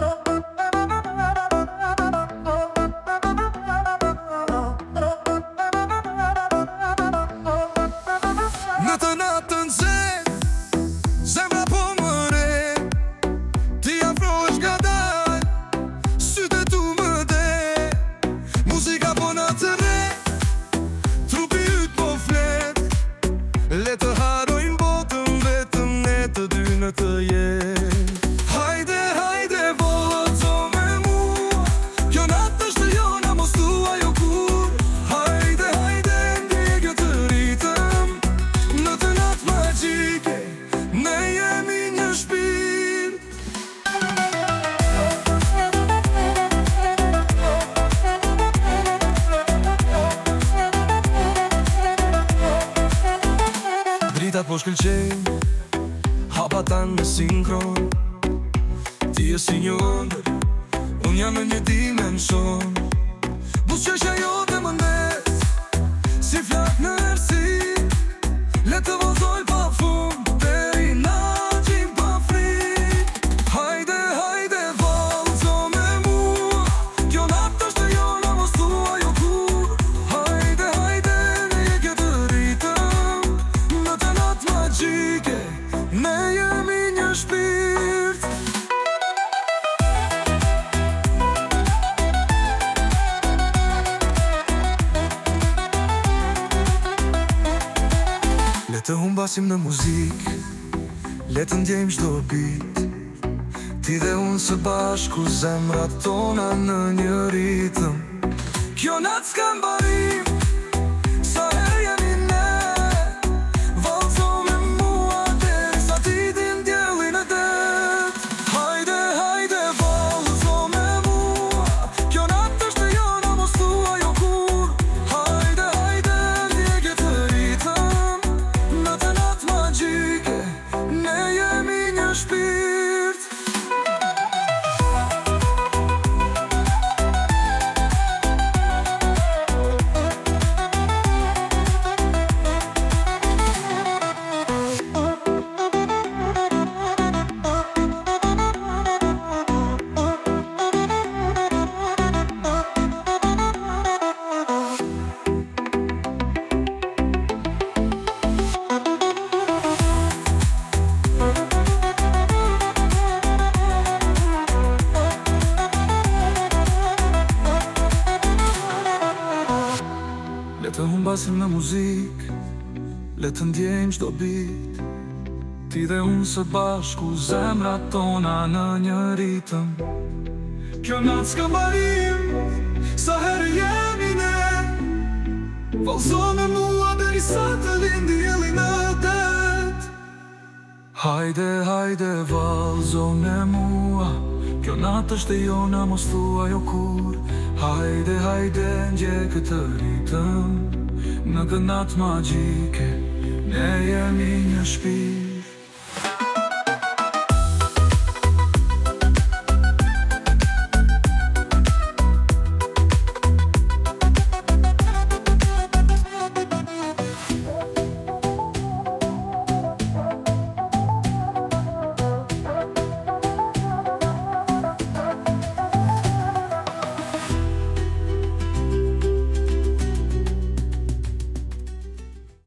Oh. mos këlqej Hapa tanë në sinkron Ti e si një ndër Unë jam e një di me mëson Busë që është e jote më ndër flasim në muzik Letë ndjejmë shdo bit Ti dhe unë së bashku Zemrat tona në një ritëm Kjo natë s'kam bërë Të humbasim në muzik Le të ndjejmë qdo bit Ti dhe unë së bashku Zemra tona në një ritëm Kjo në atë s'ka Sa herë jemi ne Valzone mua Dhe risa të lindi e linë Hajde, hajde, valzone mua Kjo natë është e jona mos thua jo kur Hajde, hajde, ndje këtë rritëm Në kënatë magjike Ne jemi një shpirë